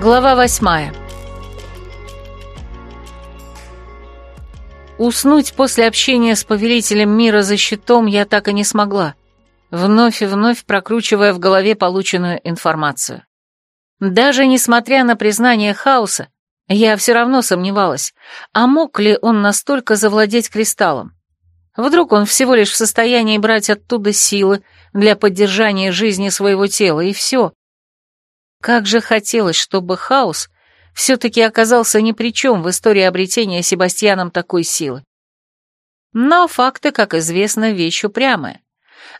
Глава восьмая. Уснуть после общения с повелителем мира за щитом я так и не смогла, вновь и вновь прокручивая в голове полученную информацию. Даже несмотря на признание хаоса, я все равно сомневалась, а мог ли он настолько завладеть кристаллом. Вдруг он всего лишь в состоянии брать оттуда силы для поддержания жизни своего тела, и все. Как же хотелось, чтобы хаос все-таки оказался ни при чем в истории обретения Себастьяном такой силы. Но факты, как известно, вещь упрямая.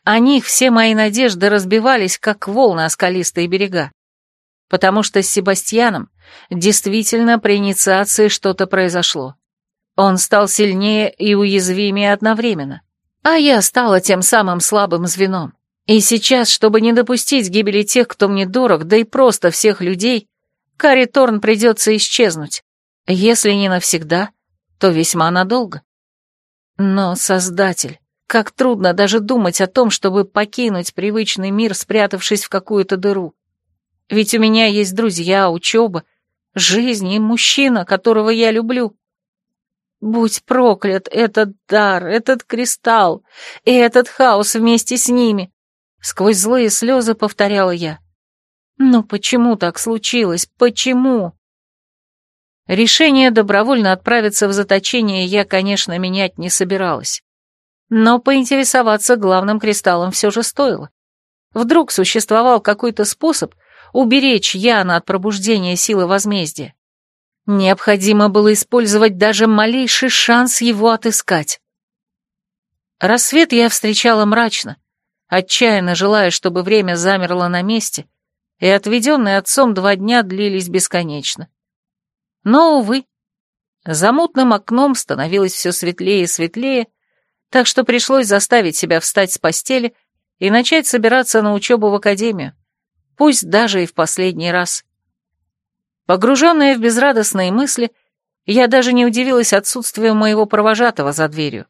О них все мои надежды разбивались, как волны о скалистые берега. Потому что с Себастьяном действительно при инициации что-то произошло. Он стал сильнее и уязвимее одновременно. А я стала тем самым слабым звеном. И сейчас, чтобы не допустить гибели тех, кто мне дорог, да и просто всех людей, Карри Торн придется исчезнуть. Если не навсегда, то весьма надолго. Но, Создатель, как трудно даже думать о том, чтобы покинуть привычный мир, спрятавшись в какую-то дыру. Ведь у меня есть друзья, учеба, жизнь и мужчина, которого я люблю. Будь проклят этот дар, этот кристалл и этот хаос вместе с ними. Сквозь злые слезы повторяла я. Но почему так случилось? Почему? Решение добровольно отправиться в заточение я, конечно, менять не собиралась. Но поинтересоваться главным кристаллом все же стоило. Вдруг существовал какой-то способ уберечь Яна от пробуждения силы возмездия. Необходимо было использовать даже малейший шанс его отыскать. Рассвет я встречала мрачно, отчаянно желая, чтобы время замерло на месте, и отведенные отцом два дня длились бесконечно. Но, увы, за мутным окном становилось все светлее и светлее, так что пришлось заставить себя встать с постели и начать собираться на учебу в академию, пусть даже и в последний раз. Погруженная в безрадостные мысли, я даже не удивилась отсутствию моего провожатого за дверью.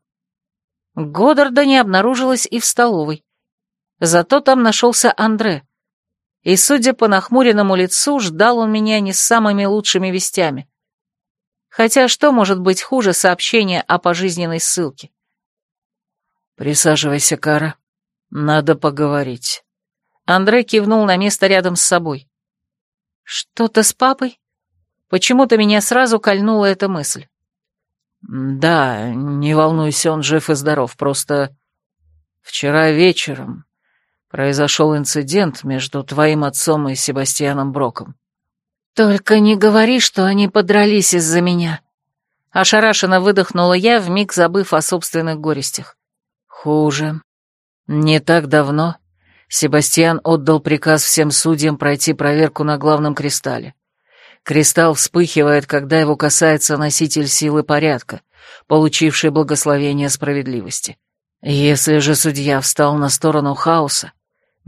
Годдарда не обнаружилось и в столовой. Зато там нашелся Андре. И, судя по нахмуренному лицу, ждал он меня не с самыми лучшими вестями. Хотя что может быть хуже сообщения о пожизненной ссылке? «Присаживайся, Кара. Надо поговорить». Андре кивнул на место рядом с собой. «Что-то с папой?» Почему-то меня сразу кольнула эта мысль. «Да, не волнуйся, он жив и здоров, просто вчера вечером произошел инцидент между твоим отцом и Себастьяном Броком». «Только не говори, что они подрались из-за меня», — ошарашенно выдохнула я, вмиг забыв о собственных горестях. «Хуже. Не так давно Себастьян отдал приказ всем судьям пройти проверку на главном кристалле. Кристалл вспыхивает, когда его касается носитель силы порядка, получивший благословение справедливости. Если же судья встал на сторону хаоса,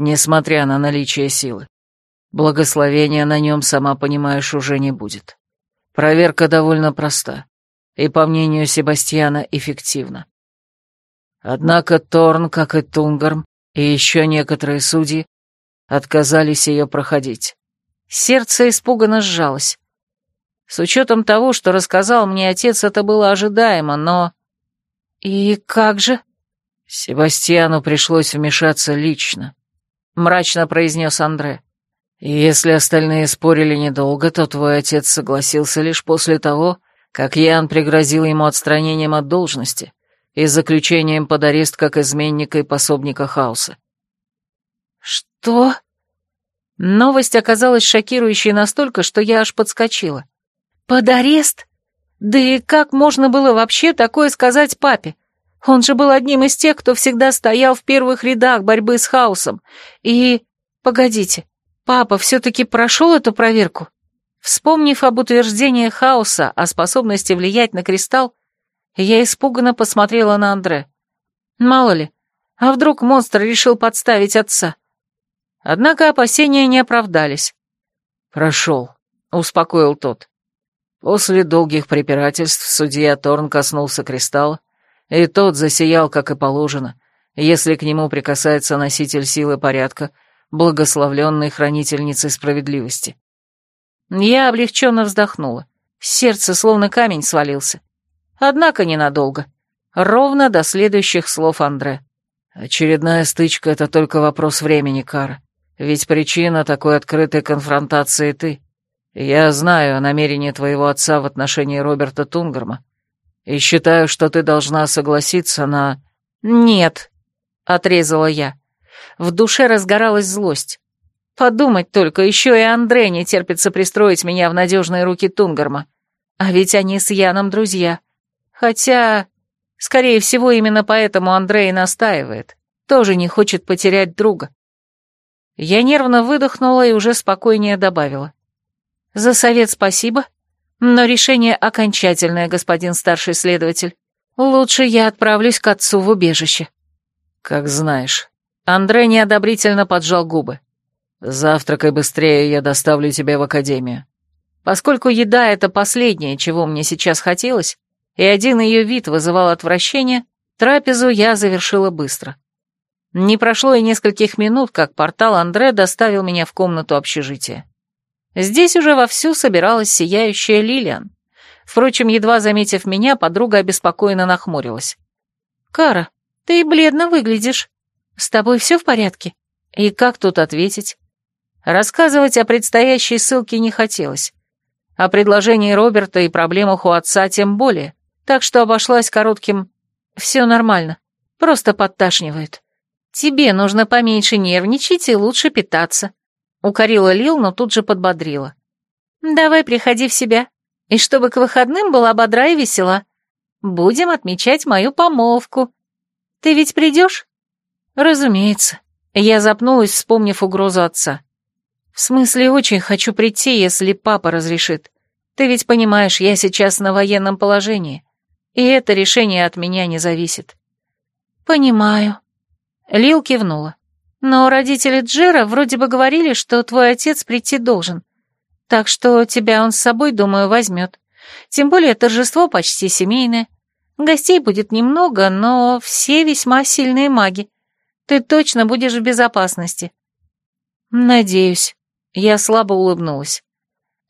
несмотря на наличие силы, благословения на нем, сама понимаешь, уже не будет. Проверка довольно проста и, по мнению Себастьяна, эффективна. Однако Торн, как и Тунгарм, и еще некоторые судьи отказались ее проходить. Сердце испуганно сжалось. С учетом того, что рассказал мне отец, это было ожидаемо, но... И как же? Себастьяну пришлось вмешаться лично, — мрачно произнес Андре. Если остальные спорили недолго, то твой отец согласился лишь после того, как Ян пригрозил ему отстранением от должности и заключением под арест как изменника и пособника хаоса. «Что?» Новость оказалась шокирующей настолько, что я аж подскочила. «Под арест? Да и как можно было вообще такое сказать папе? Он же был одним из тех, кто всегда стоял в первых рядах борьбы с хаосом. И... Погодите, папа все-таки прошел эту проверку?» Вспомнив об утверждении хаоса о способности влиять на кристалл, я испуганно посмотрела на Андре. Мало ли, а вдруг монстр решил подставить отца? Однако опасения не оправдались. «Прошел», — успокоил тот. После долгих препирательств судья Торн коснулся кристалла, и тот засиял, как и положено, если к нему прикасается носитель силы порядка, благословленной хранительницей справедливости. Я облегченно вздохнула. Сердце словно камень свалился. Однако ненадолго. Ровно до следующих слов Андре. «Очередная стычка — это только вопрос времени, Кара. Ведь причина такой открытой конфронтации ты. Я знаю о намерении твоего отца в отношении Роберта Тунгарма и считаю, что ты должна согласиться на...» «Нет», — отрезала я. В душе разгоралась злость. Подумать только, еще и Андре не терпится пристроить меня в надежные руки Тунгарма. А ведь они с Яном друзья. Хотя, скорее всего, именно поэтому Андрей настаивает. Тоже не хочет потерять друга. Я нервно выдохнула и уже спокойнее добавила. «За совет спасибо, но решение окончательное, господин старший следователь. Лучше я отправлюсь к отцу в убежище». «Как знаешь». Андрей неодобрительно поджал губы. «Завтракай быстрее, я доставлю тебя в академию». Поскольку еда — это последнее, чего мне сейчас хотелось, и один ее вид вызывал отвращение, трапезу я завершила быстро. Не прошло и нескольких минут, как портал Андре доставил меня в комнату общежития. Здесь уже вовсю собиралась сияющая Лилиан. Впрочем, едва заметив меня, подруга обеспокоенно нахмурилась. «Кара, ты бледно выглядишь. С тобой все в порядке?» И как тут ответить? Рассказывать о предстоящей ссылке не хотелось. О предложении Роберта и проблемах у отца тем более, так что обошлась коротким «все нормально, просто подташнивает». «Тебе нужно поменьше нервничать и лучше питаться», — укорила Лил, но тут же подбодрила. «Давай приходи в себя, и чтобы к выходным была бодра и весела. Будем отмечать мою помолвку. Ты ведь придешь?» «Разумеется». Я запнулась, вспомнив угрозу отца. «В смысле, очень хочу прийти, если папа разрешит. Ты ведь понимаешь, я сейчас на военном положении, и это решение от меня не зависит». «Понимаю». Лил кивнула. «Но родители Джера вроде бы говорили, что твой отец прийти должен. Так что тебя он с собой, думаю, возьмет. Тем более торжество почти семейное. Гостей будет немного, но все весьма сильные маги. Ты точно будешь в безопасности». «Надеюсь». Я слабо улыбнулась.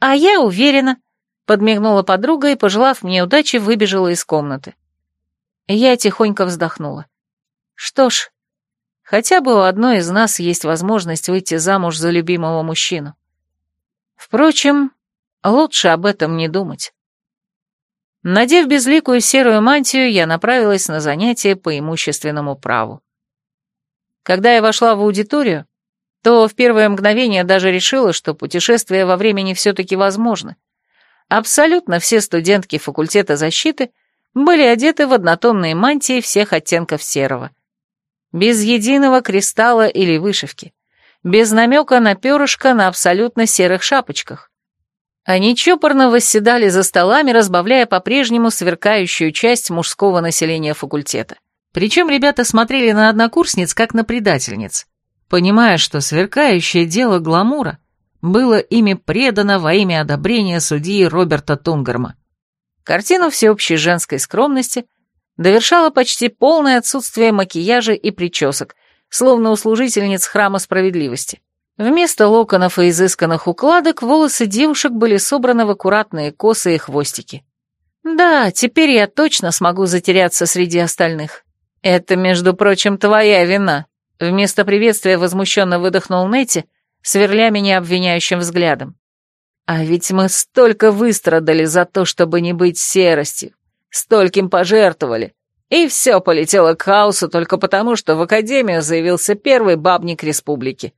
«А я уверена», — подмигнула подруга и, пожелав мне удачи, выбежала из комнаты. Я тихонько вздохнула. Что ж, хотя бы у одной из нас есть возможность выйти замуж за любимого мужчину. Впрочем, лучше об этом не думать. Надев безликую серую мантию, я направилась на занятие по имущественному праву. Когда я вошла в аудиторию, то в первое мгновение даже решила, что путешествие во времени все-таки возможно. Абсолютно все студентки факультета защиты были одеты в однотонные мантии всех оттенков серого. Без единого кристалла или вышивки. Без намека на перышко на абсолютно серых шапочках. Они чопорно восседали за столами, разбавляя по-прежнему сверкающую часть мужского населения факультета. Причем ребята смотрели на однокурсниц, как на предательниц, понимая, что сверкающее дело гламура было ими предано во имя одобрения судьи Роберта Тунгарма. Картину всеобщей женской скромности довершало почти полное отсутствие макияжа и причесок, словно у служительниц храма справедливости. Вместо локонов и изысканных укладок волосы девушек были собраны в аккуратные косы и хвостики. Да, теперь я точно смогу затеряться среди остальных. «Это, между прочим, твоя вина», — вместо приветствия возмущенно выдохнул Нетти, сверля меня обвиняющим взглядом. «А ведь мы столько выстрадали за то, чтобы не быть серостью, стольким пожертвовали, и все полетело к хаосу только потому, что в Академию заявился первый бабник республики».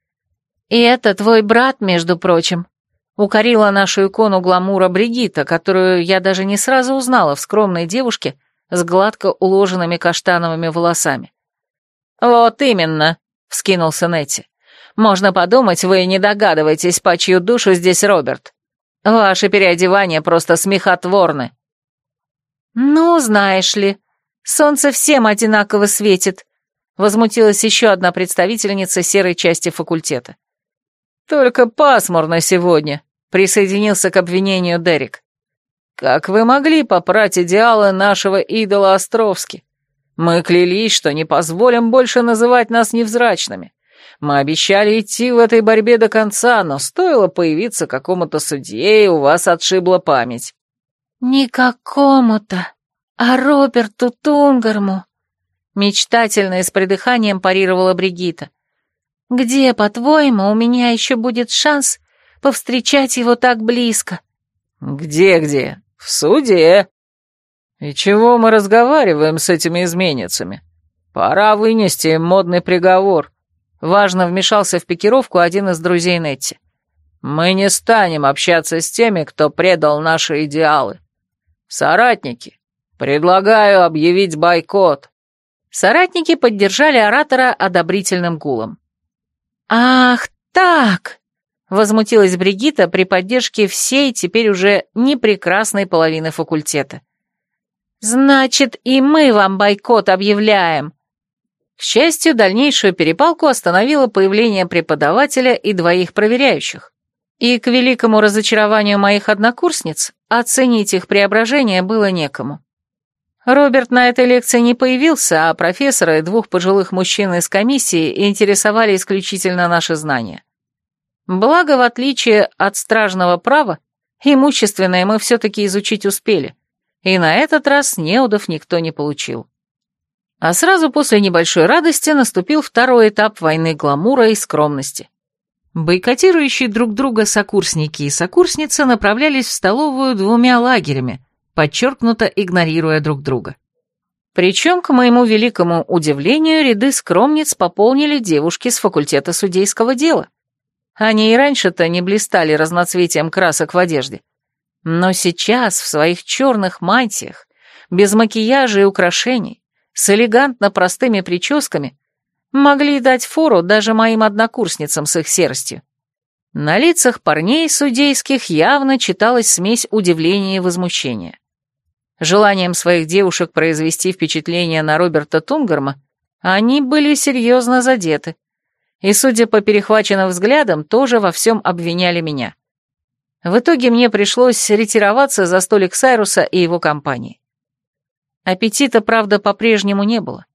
«И это твой брат, между прочим», — укорила нашу икону гламура Бригита, которую я даже не сразу узнала в скромной девушке, с гладко уложенными каштановыми волосами. «Вот именно», — вскинулся Нетти. «Можно подумать, вы не догадываетесь, по чью душу здесь Роберт. Ваши переодевания просто смехотворны». «Ну, знаешь ли, солнце всем одинаково светит», — возмутилась еще одна представительница серой части факультета. «Только пасмурно сегодня», — присоединился к обвинению Дерек. Как вы могли попрать идеалы нашего идола Островски? Мы клялись, что не позволим больше называть нас невзрачными. Мы обещали идти в этой борьбе до конца, но стоило появиться какому-то судье, и у вас отшибла память». «Не какому-то, а Роберту Тунгарму», — мечтательно и с придыханием парировала Бригита. «Где, по-твоему, у меня еще будет шанс повстречать его так близко?» «Где-где? В суде?» «И чего мы разговариваем с этими изменницами? Пора вынести им модный приговор». Важно вмешался в пикировку один из друзей Нетти. «Мы не станем общаться с теми, кто предал наши идеалы. Соратники, предлагаю объявить бойкот». Соратники поддержали оратора одобрительным гулом. «Ах так!» — возмутилась Бригита при поддержке всей теперь уже непрекрасной половины факультета. «Значит, и мы вам бойкот объявляем!» К счастью, дальнейшую перепалку остановило появление преподавателя и двоих проверяющих. И к великому разочарованию моих однокурсниц оценить их преображение было некому. Роберт на этой лекции не появился, а профессора и двух пожилых мужчин из комиссии интересовали исключительно наши знания. Благо, в отличие от стражного права, имущественное мы все-таки изучить успели, и на этот раз неудов никто не получил. А сразу после небольшой радости наступил второй этап войны гламура и скромности. Бойкотирующие друг друга сокурсники и сокурсницы направлялись в столовую двумя лагерями, подчеркнуто игнорируя друг друга. Причем, к моему великому удивлению, ряды скромниц пополнили девушки с факультета судейского дела. Они и раньше-то не блистали разноцветием красок в одежде. Но сейчас в своих черных мантиях, без макияжа и украшений, с элегантно простыми прическами, могли дать фору даже моим однокурсницам с их серостью. На лицах парней судейских явно читалась смесь удивления и возмущения. Желанием своих девушек произвести впечатление на Роберта Тунгарма они были серьезно задеты, и, судя по перехваченным взглядам, тоже во всем обвиняли меня. В итоге мне пришлось ретироваться за столик Сайруса и его компании. Аппетита, правда, по-прежнему не было.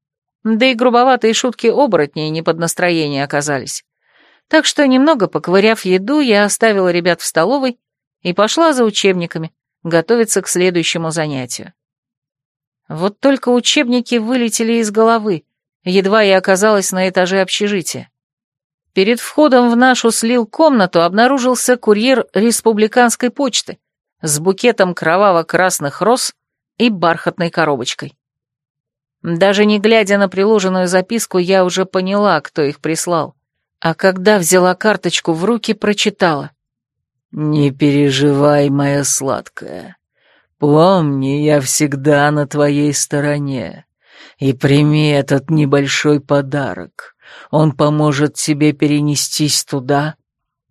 Да и грубоватые шутки оборотней не под настроение оказались. Так что, немного поковыряв еду, я оставила ребят в столовой и пошла за учебниками, готовиться к следующему занятию. Вот только учебники вылетели из головы, едва я оказалась на этаже общежития. Перед входом в нашу слил комнату обнаружился курьер республиканской почты с букетом кроваво-красных роз и бархатной коробочкой. Даже не глядя на приложенную записку, я уже поняла, кто их прислал. А когда взяла карточку в руки, прочитала. «Не переживай, моя сладкая. Помни, я всегда на твоей стороне. И прими этот небольшой подарок. Он поможет тебе перенестись туда,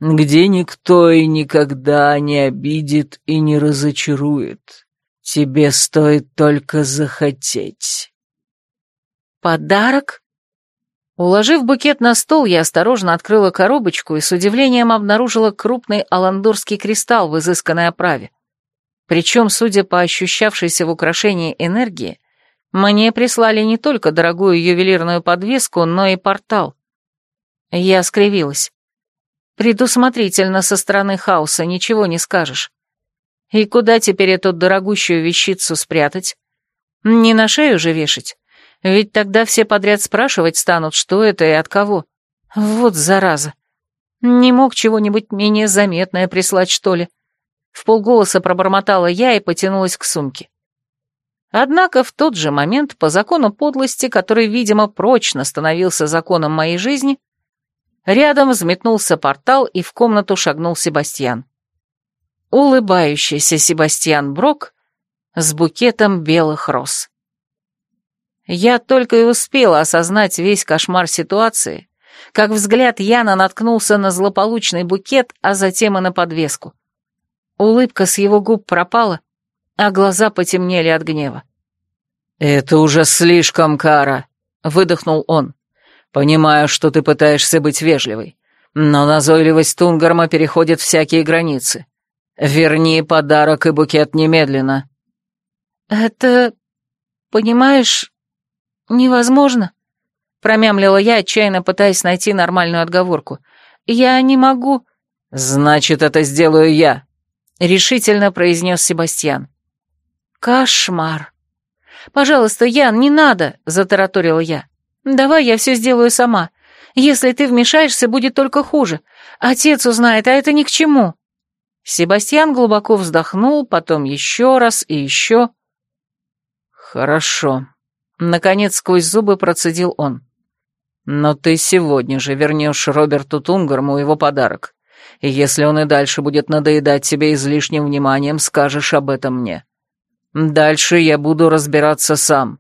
где никто и никогда не обидит и не разочарует. Тебе стоит только захотеть. Подарок? Уложив букет на стол, я осторожно открыла коробочку и с удивлением обнаружила крупный аландорский кристалл в изысканной оправе. Причем, судя по ощущавшейся в украшении энергии, мне прислали не только дорогую ювелирную подвеску, но и портал. Я скривилась. Предусмотрительно со стороны хаоса, ничего не скажешь. И куда теперь эту дорогущую вещицу спрятать? Не на шею же вешать. Ведь тогда все подряд спрашивать станут, что это и от кого. Вот зараза. Не мог чего-нибудь менее заметное прислать, что ли? В полголоса пробормотала я и потянулась к сумке. Однако в тот же момент, по закону подлости, который, видимо, прочно становился законом моей жизни, рядом взметнулся портал, и в комнату шагнул Себастьян улыбающийся Себастьян Брок с букетом белых роз. Я только и успела осознать весь кошмар ситуации, как взгляд Яна наткнулся на злополучный букет, а затем и на подвеску. Улыбка с его губ пропала, а глаза потемнели от гнева. «Это уже слишком, Кара», — выдохнул он. «Понимаю, что ты пытаешься быть вежливой, но назойливость Тунгарма переходит всякие границы. «Верни подарок и букет немедленно». «Это... понимаешь, невозможно», — промямлила я, отчаянно пытаясь найти нормальную отговорку. «Я не могу...» «Значит, это сделаю я», — решительно произнес Себастьян. «Кошмар!» «Пожалуйста, Ян, не надо!» — затараторила я. «Давай я все сделаю сама. Если ты вмешаешься, будет только хуже. Отец узнает, а это ни к чему». Себастьян глубоко вздохнул, потом еще раз и еще. «Хорошо», — наконец сквозь зубы процедил он. «Но ты сегодня же вернешь Роберту Тунгарму его подарок. И если он и дальше будет надоедать тебе излишним вниманием, скажешь об этом мне. Дальше я буду разбираться сам».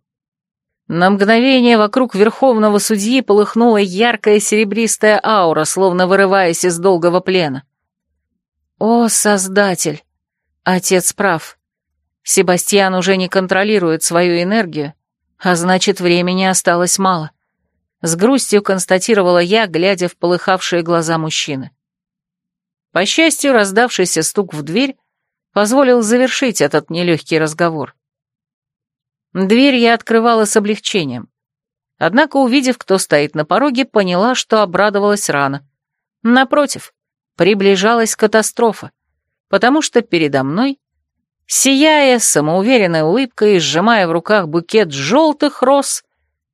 На мгновение вокруг верховного судьи полыхнула яркая серебристая аура, словно вырываясь из долгого плена. «О, Создатель! Отец прав. Себастьян уже не контролирует свою энергию, а значит, времени осталось мало». С грустью констатировала я, глядя в полыхавшие глаза мужчины. По счастью, раздавшийся стук в дверь позволил завершить этот нелегкий разговор. Дверь я открывала с облегчением. Однако, увидев, кто стоит на пороге, поняла, что обрадовалась рано. Напротив, приближалась катастрофа, потому что передо мной, сияя самоуверенной улыбкой и сжимая в руках букет желтых роз,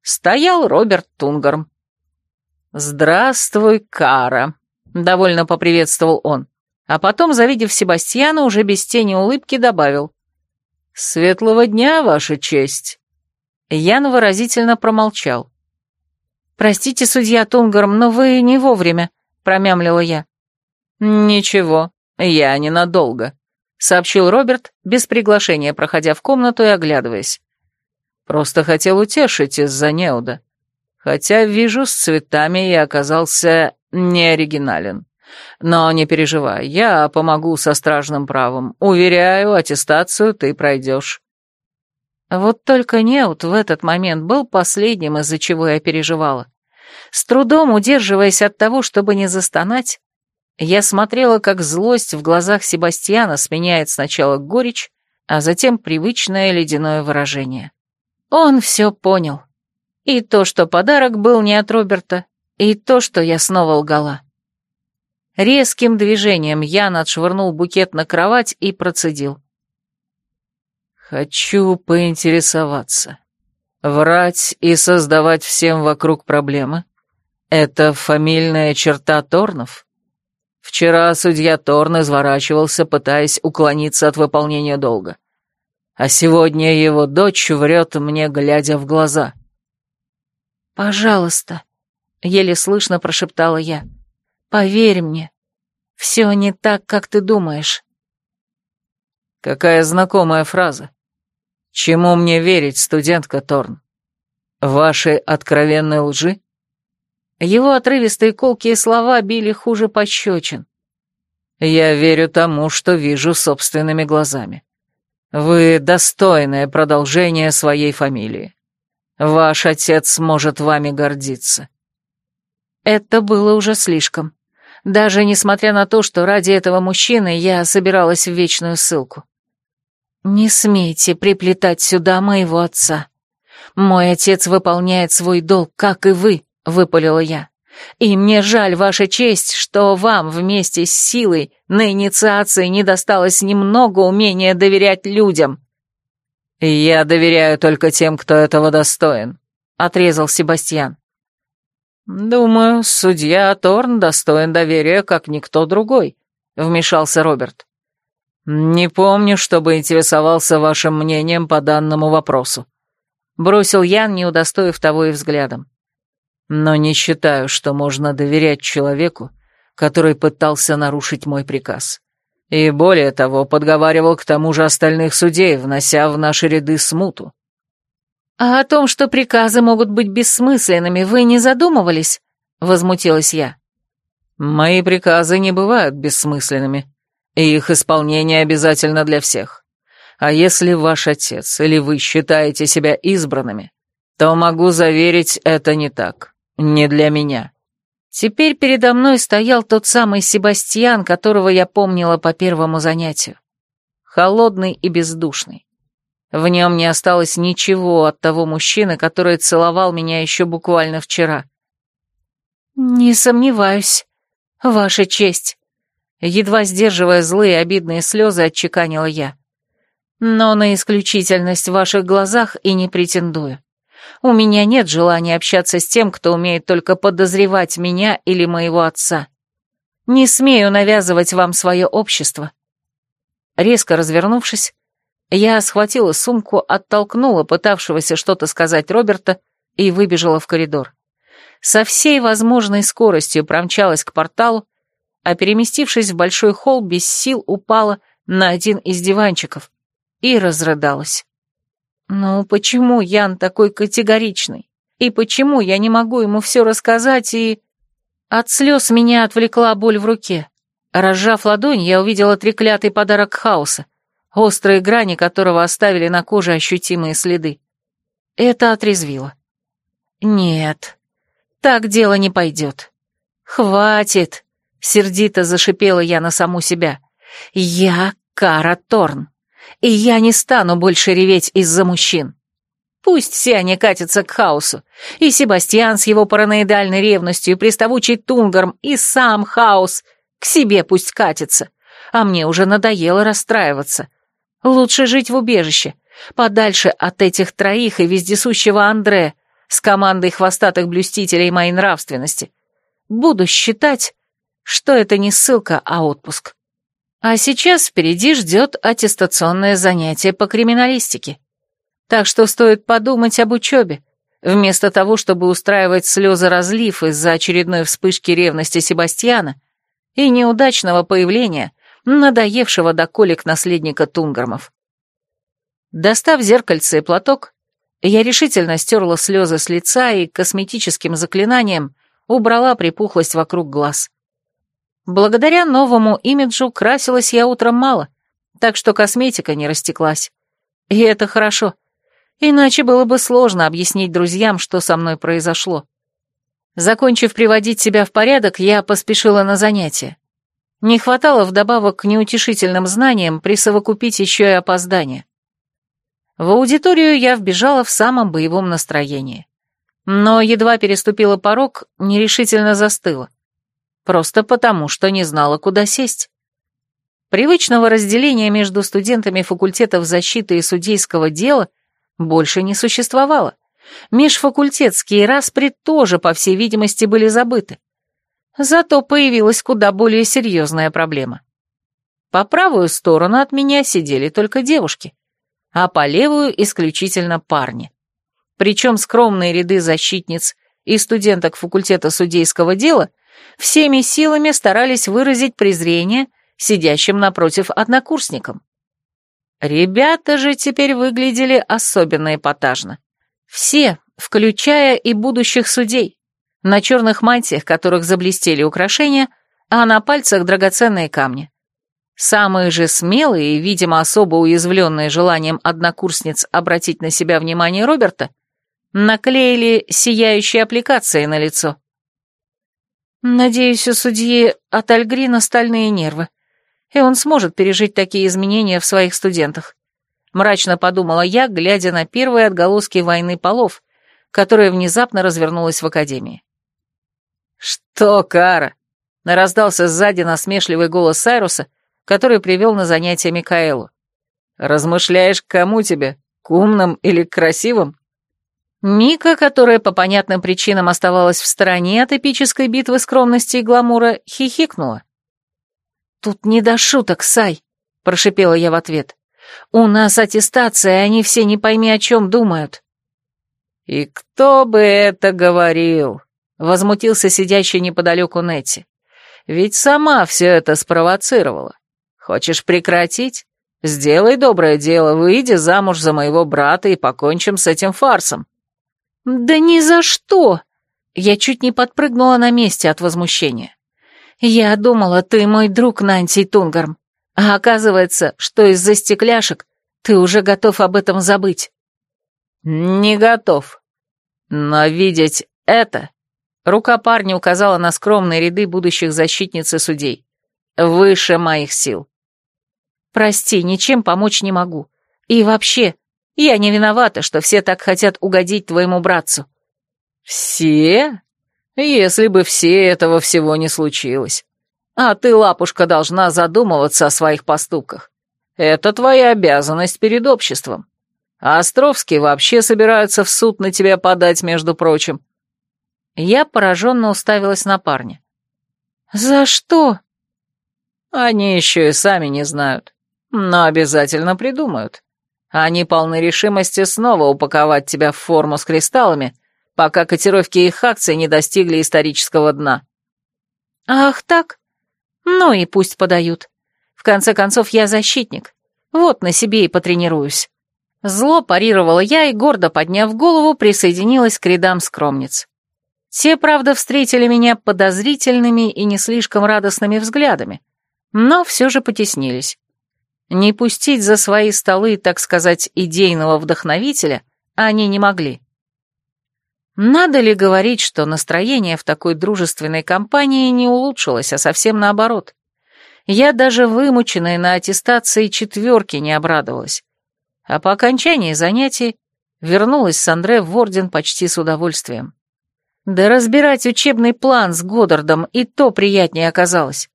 стоял Роберт Тунгарм. «Здравствуй, Кара», — довольно поприветствовал он, а потом, завидев Себастьяна, уже без тени улыбки добавил. «Светлого дня, Ваша честь!» Ян выразительно промолчал. «Простите, судья Тунгарм, но вы не вовремя», — промямлила я. «Ничего, я ненадолго», — сообщил Роберт, без приглашения проходя в комнату и оглядываясь. «Просто хотел утешить из-за неуда. Хотя, вижу, с цветами я оказался неоригинален. Но не переживай, я помогу со стражным правом. Уверяю, аттестацию ты пройдешь». Вот только Неут в этот момент был последним, из-за чего я переживала. С трудом удерживаясь от того, чтобы не застонать, я смотрела, как злость в глазах Себастьяна сменяет сначала горечь, а затем привычное ледяное выражение. Он все понял. И то, что подарок был не от Роберта, и то, что я снова лгала. Резким движением Ян отшвырнул букет на кровать и процедил. «Хочу поинтересоваться. Врать и создавать всем вокруг проблемы — это фамильная черта Торнов? Вчера судья Торн изворачивался, пытаясь уклониться от выполнения долга. А сегодня его дочь врет мне, глядя в глаза». «Пожалуйста», — еле слышно прошептала я. Поверь мне, все не так, как ты думаешь. Какая знакомая фраза. Чему мне верить, студентка Торн? Вашей откровенной лжи? Его отрывистые колкие слова били хуже пощечин. Я верю тому, что вижу собственными глазами. Вы достойное продолжение своей фамилии. Ваш отец может вами гордиться. Это было уже слишком даже несмотря на то, что ради этого мужчины я собиралась в вечную ссылку. «Не смейте приплетать сюда моего отца. Мой отец выполняет свой долг, как и вы», — выпалила я. «И мне жаль, ваша честь, что вам вместе с силой на инициации не досталось немного умения доверять людям». «Я доверяю только тем, кто этого достоин», — отрезал Себастьян. «Думаю, судья Торн достоин доверия, как никто другой», — вмешался Роберт. «Не помню, чтобы интересовался вашим мнением по данному вопросу», — бросил Ян, не удостоив того и взглядом. «Но не считаю, что можно доверять человеку, который пытался нарушить мой приказ. И более того, подговаривал к тому же остальных судей, внося в наши ряды смуту. «А о том, что приказы могут быть бессмысленными, вы не задумывались?» — возмутилась я. «Мои приказы не бывают бессмысленными, и их исполнение обязательно для всех. А если ваш отец или вы считаете себя избранными, то могу заверить, это не так, не для меня». Теперь передо мной стоял тот самый Себастьян, которого я помнила по первому занятию. Холодный и бездушный. В нем не осталось ничего от того мужчины, который целовал меня еще буквально вчера. «Не сомневаюсь, Ваша честь», — едва сдерживая злые обидные слезы, отчеканила я. «Но на исключительность в ваших глазах и не претендую. У меня нет желания общаться с тем, кто умеет только подозревать меня или моего отца. Не смею навязывать вам свое общество». Резко развернувшись, я схватила сумку, оттолкнула пытавшегося что-то сказать Роберта и выбежала в коридор. Со всей возможной скоростью промчалась к порталу, а переместившись в большой холл, без сил упала на один из диванчиков и разрыдалась. Ну, почему Ян такой категоричный? И почему я не могу ему все рассказать и... От слез меня отвлекла боль в руке. Разжав ладонь, я увидела треклятый подарок хаоса, острые грани которого оставили на коже ощутимые следы. Это отрезвило. Нет, так дело не пойдет. Хватит, сердито зашипела я на саму себя. Я Кара Торн, и я не стану больше реветь из-за мужчин. Пусть все они катятся к хаосу, и Себастьян с его параноидальной ревностью, и приставучий Тунгарм, и сам хаос к себе пусть катится, а мне уже надоело расстраиваться. Лучше жить в убежище, подальше от этих троих и вездесущего Андре, с командой хвостатых блюстителей моей нравственности. Буду считать, что это не ссылка, а отпуск. А сейчас впереди ждет аттестационное занятие по криминалистике. Так что стоит подумать об учебе, вместо того, чтобы устраивать слезы разлив из-за очередной вспышки ревности Себастьяна и неудачного появления надоевшего до колик наследника Тунгормов. Достав зеркальце и платок, я решительно стерла слезы с лица и косметическим заклинанием убрала припухлость вокруг глаз. Благодаря новому имиджу красилась я утром мало, так что косметика не растеклась. И это хорошо. Иначе было бы сложно объяснить друзьям, что со мной произошло. Закончив приводить себя в порядок, я поспешила на занятия. Не хватало вдобавок к неутешительным знаниям присовокупить еще и опоздание. В аудиторию я вбежала в самом боевом настроении. Но едва переступила порог, нерешительно застыла. Просто потому, что не знала, куда сесть. Привычного разделения между студентами факультетов защиты и судейского дела больше не существовало. Межфакультетские распри тоже, по всей видимости, были забыты. Зато появилась куда более серьезная проблема. По правую сторону от меня сидели только девушки а по левую исключительно парни. Причем скромные ряды защитниц и студенток факультета судейского дела всеми силами старались выразить презрение сидящим напротив однокурсникам. Ребята же теперь выглядели особенно эпатажно. Все, включая и будущих судей, на черных мантиях, которых заблестели украшения, а на пальцах драгоценные камни. Самые же смелые и, видимо, особо уязвленные желанием однокурсниц обратить на себя внимание Роберта, наклеили сияющие аппликации на лицо. Надеюсь, у судьи от Альгрина стальные нервы, и он сможет пережить такие изменения в своих студентах. Мрачно подумала я, глядя на первые отголоски войны полов, которая внезапно развернулась в Академии. «Что, Кара?» — раздался сзади насмешливый голос Сайруса, который привел на занятия Микаэлу. «Размышляешь, к кому тебе, к умным или к красивым?» Мика, которая по понятным причинам оставалась в стороне от эпической битвы скромности и гламура, хихикнула. «Тут не до шуток, Сай», — прошипела я в ответ. «У нас аттестация, и они все не пойми, о чем думают». «И кто бы это говорил?» — возмутился сидящий неподалеку Нетти. «Ведь сама все это спровоцировала. Хочешь прекратить? Сделай доброе дело, выйди замуж за моего брата и покончим с этим фарсом». «Да ни за что!» Я чуть не подпрыгнула на месте от возмущения. «Я думала, ты мой друг, Нанси Тунгарм, а оказывается, что из-за стекляшек ты уже готов об этом забыть». «Не готов. Но видеть это...» Рука парня указала на скромные ряды будущих защитниц и судей. «Выше моих сил. Прости, ничем помочь не могу. И вообще, Я не виновата, что все так хотят угодить твоему братцу». «Все? Если бы все этого всего не случилось. А ты, лапушка, должна задумываться о своих поступках. Это твоя обязанность перед обществом. А Островские вообще собираются в суд на тебя подать, между прочим». Я пораженно уставилась на парня. «За что?» «Они еще и сами не знают, но обязательно придумают. Они полны решимости снова упаковать тебя в форму с кристаллами, пока котировки их акций не достигли исторического дна». «Ах так? Ну и пусть подают. В конце концов, я защитник. Вот на себе и потренируюсь». Зло парировала я и, гордо подняв голову, присоединилась к рядам скромниц. Те, правда, встретили меня подозрительными и не слишком радостными взглядами, но все же потеснились. Не пустить за свои столы, так сказать, идейного вдохновителя они не могли. Надо ли говорить, что настроение в такой дружественной компании не улучшилось, а совсем наоборот? Я даже вымученной на аттестации четверки не обрадовалась. А по окончании занятий вернулась с Андре в Орден почти с удовольствием. Да разбирать учебный план с Годдардом и то приятнее оказалось.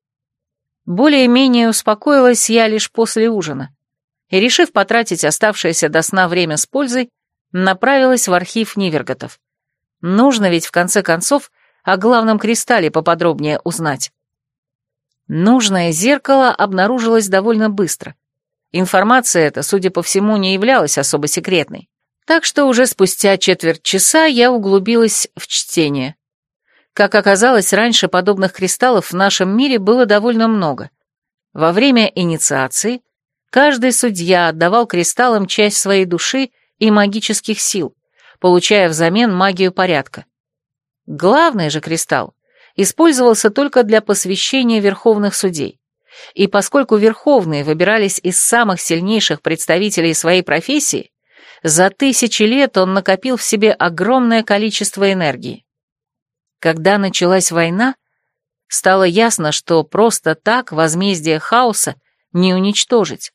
Более-менее успокоилась я лишь после ужина. И, решив потратить оставшееся до сна время с пользой, направилась в архив Ниверготов. Нужно ведь, в конце концов, о главном кристалле поподробнее узнать. Нужное зеркало обнаружилось довольно быстро. Информация эта, судя по всему, не являлась особо секретной. Так что уже спустя четверть часа я углубилась в чтение. Как оказалось, раньше подобных кристаллов в нашем мире было довольно много. Во время инициации каждый судья отдавал кристаллам часть своей души и магических сил, получая взамен магию порядка. Главный же кристалл использовался только для посвящения верховных судей. И поскольку верховные выбирались из самых сильнейших представителей своей профессии, за тысячи лет он накопил в себе огромное количество энергии. Когда началась война, стало ясно, что просто так возмездие хаоса не уничтожить.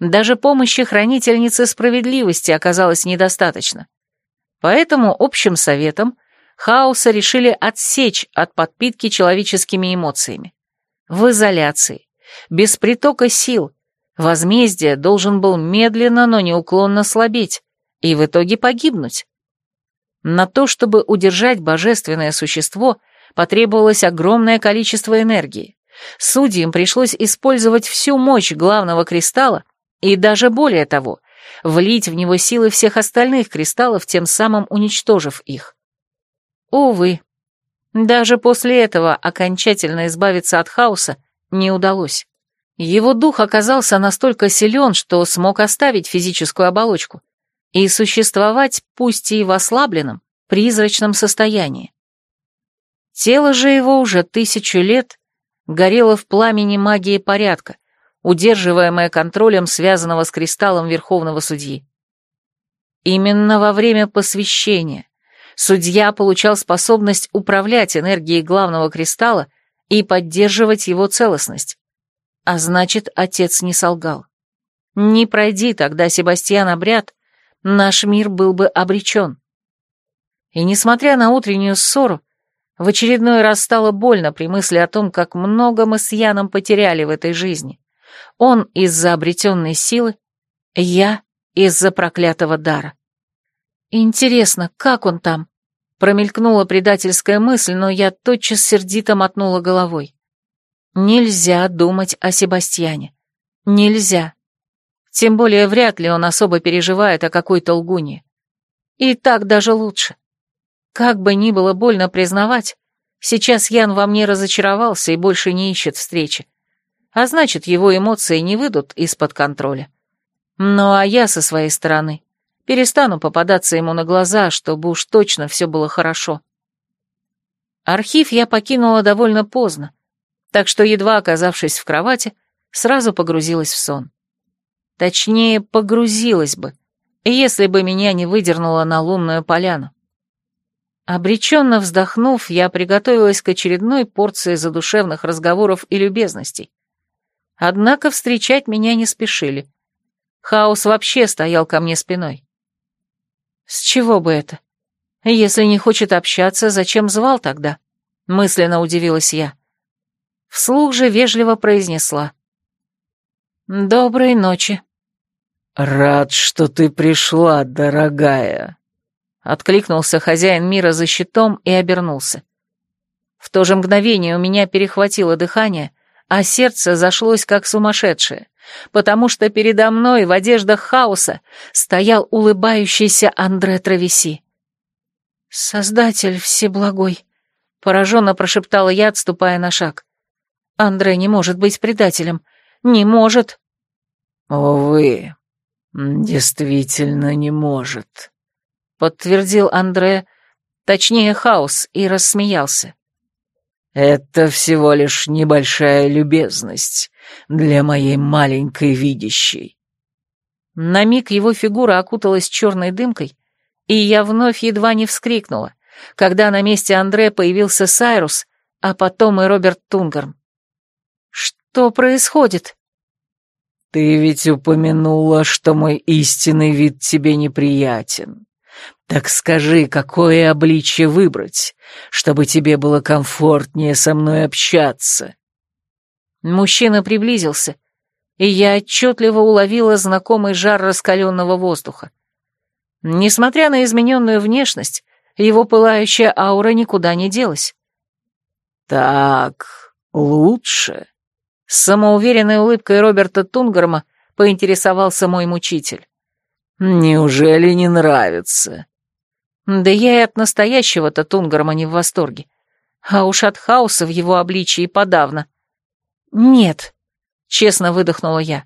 Даже помощи хранительницы справедливости оказалось недостаточно. Поэтому общим советом хаоса решили отсечь от подпитки человеческими эмоциями. В изоляции, без притока сил, возмездие должен был медленно, но неуклонно слабеть, и в итоге погибнуть. На то, чтобы удержать божественное существо, потребовалось огромное количество энергии. Судьям пришлось использовать всю мощь главного кристалла и даже более того, влить в него силы всех остальных кристаллов, тем самым уничтожив их. Увы, даже после этого окончательно избавиться от хаоса не удалось. Его дух оказался настолько силен, что смог оставить физическую оболочку, и существовать, пусть и в ослабленном, призрачном состоянии. Тело же его уже тысячу лет горело в пламени магии порядка, удерживаемое контролем связанного с кристаллом Верховного Судьи. Именно во время посвящения судья получал способность управлять энергией главного кристалла и поддерживать его целостность. А значит, отец не солгал. Не пройди тогда Себастьян обряд, наш мир был бы обречен. И несмотря на утреннюю ссору, в очередной раз стало больно при мысли о том, как много мы с Яном потеряли в этой жизни. Он из-за обретенной силы, я из-за проклятого дара. Интересно, как он там? Промелькнула предательская мысль, но я тотчас сердито мотнула головой. Нельзя думать о Себастьяне. Нельзя. Тем более вряд ли он особо переживает о какой-то лгуне. И так даже лучше. Как бы ни было больно признавать, сейчас Ян во мне разочаровался и больше не ищет встречи. А значит, его эмоции не выйдут из-под контроля. Ну а я со своей стороны перестану попадаться ему на глаза, чтобы уж точно все было хорошо. Архив я покинула довольно поздно, так что, едва оказавшись в кровати, сразу погрузилась в сон. Точнее, погрузилась бы, если бы меня не выдернуло на лунную поляну. Обреченно вздохнув, я приготовилась к очередной порции задушевных разговоров и любезностей. Однако встречать меня не спешили. Хаос вообще стоял ко мне спиной. С чего бы это? Если не хочет общаться, зачем звал тогда? Мысленно удивилась я. Вслух же вежливо произнесла. «Доброй ночи». «Рад, что ты пришла, дорогая», — откликнулся хозяин мира за щитом и обернулся. В то же мгновение у меня перехватило дыхание, а сердце зашлось как сумасшедшее, потому что передо мной в одеждах хаоса стоял улыбающийся Андре Травеси. «Создатель всеблагой», — пораженно прошептала я, отступая на шаг. «Андре не может быть предателем. Не может». «Увы, действительно не может», — подтвердил Андре, точнее, хаос, и рассмеялся. «Это всего лишь небольшая любезность для моей маленькой видящей». На миг его фигура окуталась черной дымкой, и я вновь едва не вскрикнула, когда на месте Андре появился Сайрус, а потом и Роберт Тунгарм. «Что происходит?» «Ты ведь упомянула, что мой истинный вид тебе неприятен. Так скажи, какое обличье выбрать, чтобы тебе было комфортнее со мной общаться?» Мужчина приблизился, и я отчетливо уловила знакомый жар раскаленного воздуха. Несмотря на измененную внешность, его пылающая аура никуда не делась. «Так, лучше?» С самоуверенной улыбкой Роберта Тунгарма поинтересовался мой мучитель. «Неужели не нравится?» Да я и от настоящего-то Тунгарма не в восторге. А уж от хаоса в его обличии подавно. «Нет», — честно выдохнула я.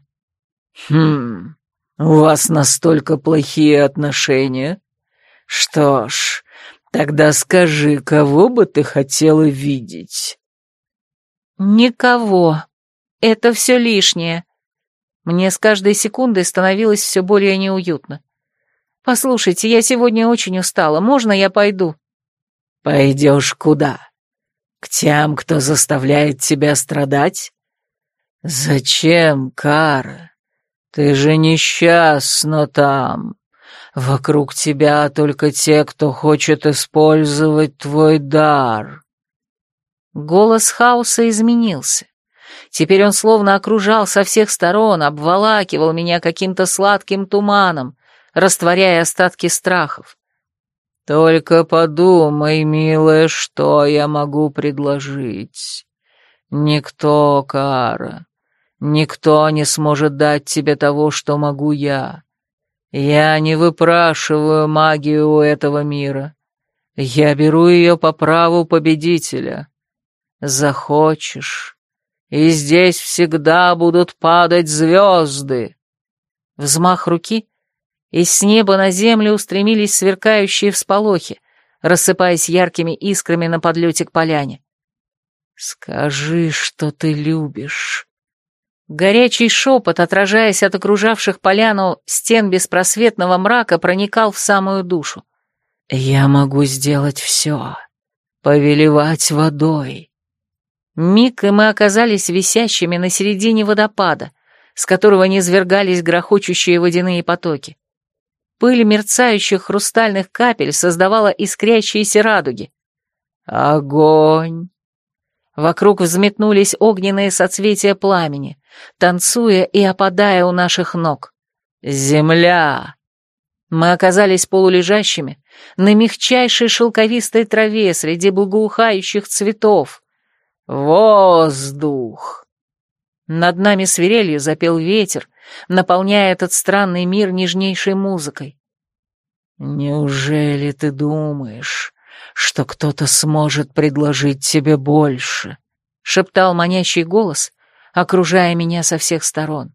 «Хм, у вас настолько плохие отношения? Что ж, тогда скажи, кого бы ты хотела видеть?» «Никого. Это все лишнее». Мне с каждой секундой становилось все более неуютно. «Послушайте, я сегодня очень устала. Можно я пойду?» «Пойдешь куда? К тем, кто заставляет тебя страдать? Зачем, Кара? Ты же несчастна там. Вокруг тебя только те, кто хочет использовать твой дар». Голос хаоса изменился. Теперь он словно окружал со всех сторон, обволакивал меня каким-то сладким туманом, растворяя остатки страхов. «Только подумай, милая, что я могу предложить. Никто, Кара, никто не сможет дать тебе того, что могу я. Я не выпрашиваю магию у этого мира. Я беру ее по праву победителя. Захочешь, и здесь всегда будут падать звезды». Взмах руки, и с неба на землю устремились сверкающие всполохи, рассыпаясь яркими искрами на подлете к поляне. «Скажи, что ты любишь». Горячий шепот, отражаясь от окружавших поляну стен беспросветного мрака, проникал в самую душу. «Я могу сделать все. Повелевать водой». Миг, и мы оказались висящими на середине водопада, с которого низвергались грохочущие водяные потоки. Пыль мерцающих хрустальных капель создавала искрящиеся радуги. «Огонь!» Вокруг взметнулись огненные соцветия пламени, танцуя и опадая у наших ног. «Земля!» Мы оказались полулежащими на мягчайшей шелковистой траве среди благоухающих цветов. «Воздух!» Над нами свирелью запел ветер, наполняя этот странный мир нежнейшей музыкой. «Неужели ты думаешь, что кто-то сможет предложить тебе больше?» — шептал манящий голос, окружая меня со всех сторон.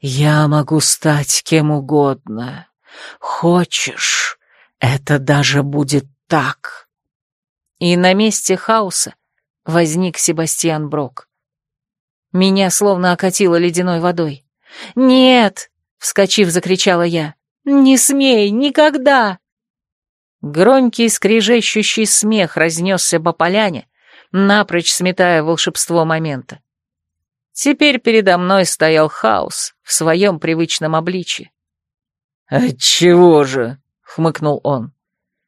«Я могу стать кем угодно. Хочешь, это даже будет так». И на месте хаоса возник Себастьян Брок. Меня словно окатило ледяной водой. «Нет!» — вскочив, закричала я. «Не смей! Никогда!» Громкий скрежещущий смех разнесся по поляне, напрочь сметая волшебство момента. Теперь передо мной стоял хаос в своем привычном обличье. «Отчего же? хмыкнул он.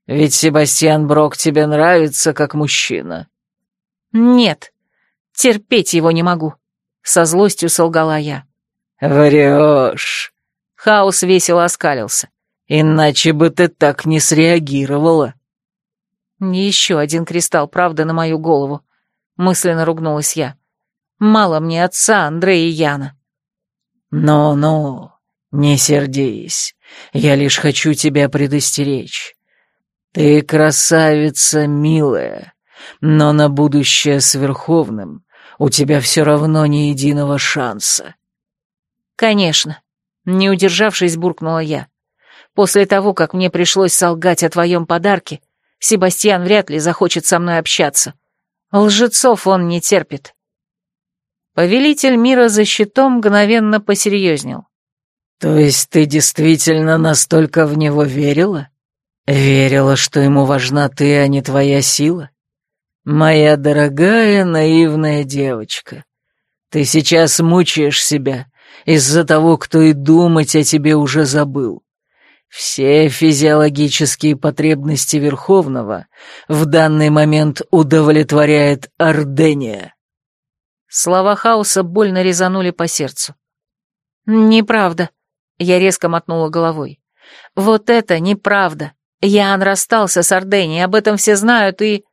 «Ведь Себастьян Брок тебе нравится как мужчина». «Нет, терпеть его не могу», — со злостью солгала я. «Врешь!» — Хаос весело оскалился. «Иначе бы ты так не среагировала». Еще один кристалл правды на мою голову. Мысленно ругнулась я. Мало мне отца, Андрея и Яна. «Ну-ну, не сердись. Я лишь хочу тебя предостеречь. Ты красавица, милая, но на будущее с Верховным у тебя все равно ни единого шанса». «Конечно», — не удержавшись, буркнула я. «После того, как мне пришлось солгать о твоем подарке, Себастьян вряд ли захочет со мной общаться. Лжецов он не терпит. Повелитель мира за щитом мгновенно посерьезнел. «То есть ты действительно настолько в него верила? Верила, что ему важна ты, а не твоя сила? Моя дорогая наивная девочка, ты сейчас мучаешь себя из-за того, кто и думать о тебе уже забыл. Все физиологические потребности Верховного в данный момент удовлетворяет Ордения. Слова хаоса больно резанули по сердцу. «Неправда», — я резко мотнула головой. «Вот это неправда. Ян расстался с Орденией, об этом все знают и...»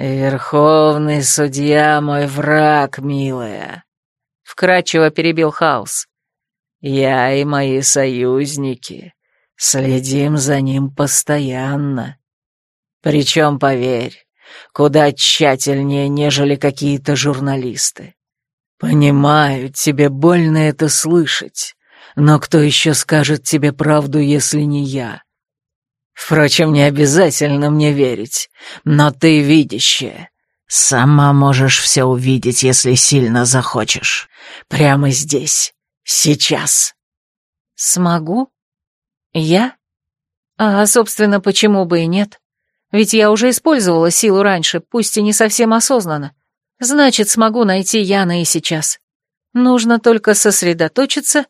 «Верховный судья мой враг, милая», — вкратчиво перебил хаос. «Я и мои союзники Следим за ним постоянно. Причем, поверь, куда тщательнее, нежели какие-то журналисты. Понимаю, тебе больно это слышать, но кто еще скажет тебе правду, если не я? Впрочем, не обязательно мне верить, но ты видящая. Сама можешь все увидеть, если сильно захочешь. Прямо здесь, сейчас. Смогу? Я? А, собственно, почему бы и нет? Ведь я уже использовала силу раньше, пусть и не совсем осознанно. Значит, смогу найти Яна и сейчас. Нужно только сосредоточиться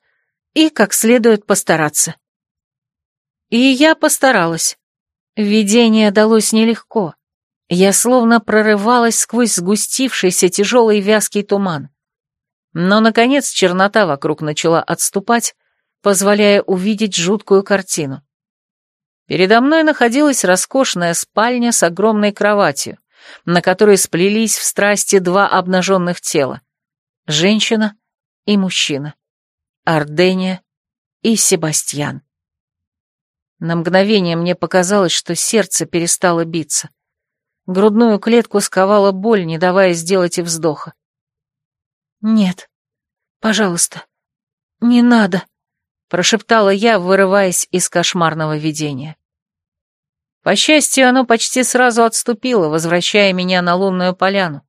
и как следует постараться. И я постаралась. Видение далось нелегко. Я словно прорывалась сквозь сгустившийся тяжелый вязкий туман. Но, наконец, чернота вокруг начала отступать, позволяя увидеть жуткую картину. Передо мной находилась роскошная спальня с огромной кроватью, на которой сплелись в страсти два обнаженных тела — женщина и мужчина, Ардения и Себастьян. На мгновение мне показалось, что сердце перестало биться. Грудную клетку сковала боль, не давая сделать и вздоха. «Нет, пожалуйста, не надо», прошептала я, вырываясь из кошмарного видения. По счастью, оно почти сразу отступило, возвращая меня на лунную поляну.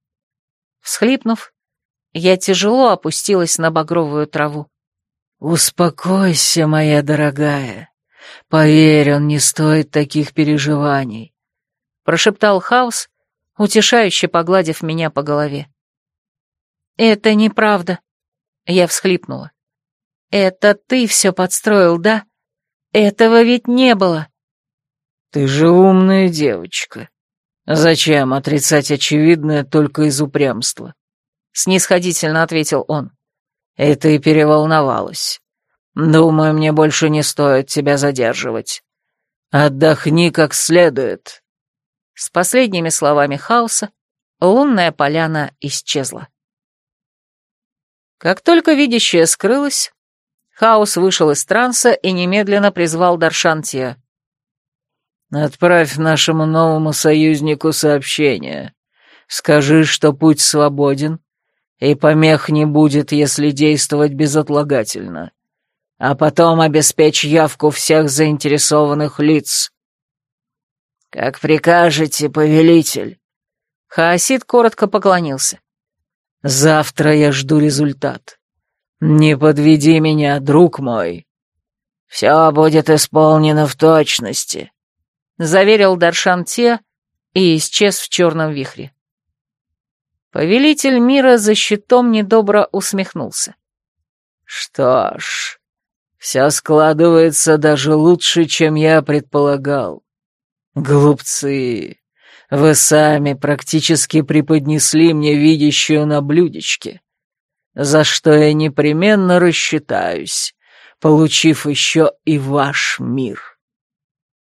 Всхлипнув, я тяжело опустилась на багровую траву. «Успокойся, моя дорогая. Поверь, он не стоит таких переживаний», — прошептал Хаус, утешающе погладив меня по голове. «Это неправда», — я всхлипнула. «Это ты все подстроил, да? Этого ведь не было!» «Ты же умная девочка. Зачем отрицать очевидное только из упрямства?» Снисходительно ответил он. «И ты переволновалась. Думаю, мне больше не стоит тебя задерживать. Отдохни как следует». С последними словами хаоса лунная поляна исчезла. Как только видящая скрылась, Хаос вышел из транса и немедленно призвал Даршантия. «Отправь нашему новому союзнику сообщение. Скажи, что путь свободен, и помех не будет, если действовать безотлагательно. А потом обеспечь явку всех заинтересованных лиц». «Как прикажете, повелитель». Хаосид коротко поклонился. «Завтра я жду результат». «Не подведи меня, друг мой». «Все будет исполнено в точности», — заверил Даршан Те и исчез в черном вихре. Повелитель мира за щитом недобро усмехнулся. «Что ж, Все складывается даже лучше, чем я предполагал. Глупцы, вы сами практически преподнесли мне видящую на блюдечке, за что я непременно рассчитаюсь, получив еще и ваш мир».